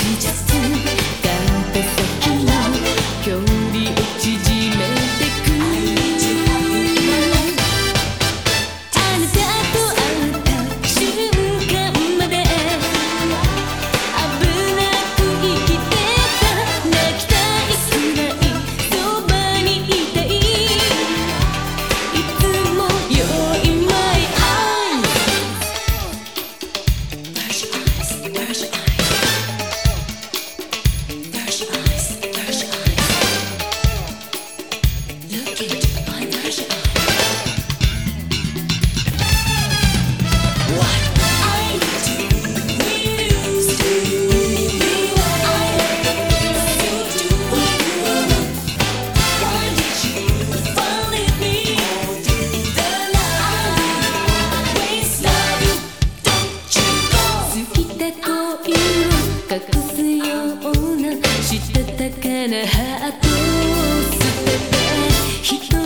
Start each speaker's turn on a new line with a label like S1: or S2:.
S1: She just can't help it. 隠すよしてたかなハートを捨てて瞳の中映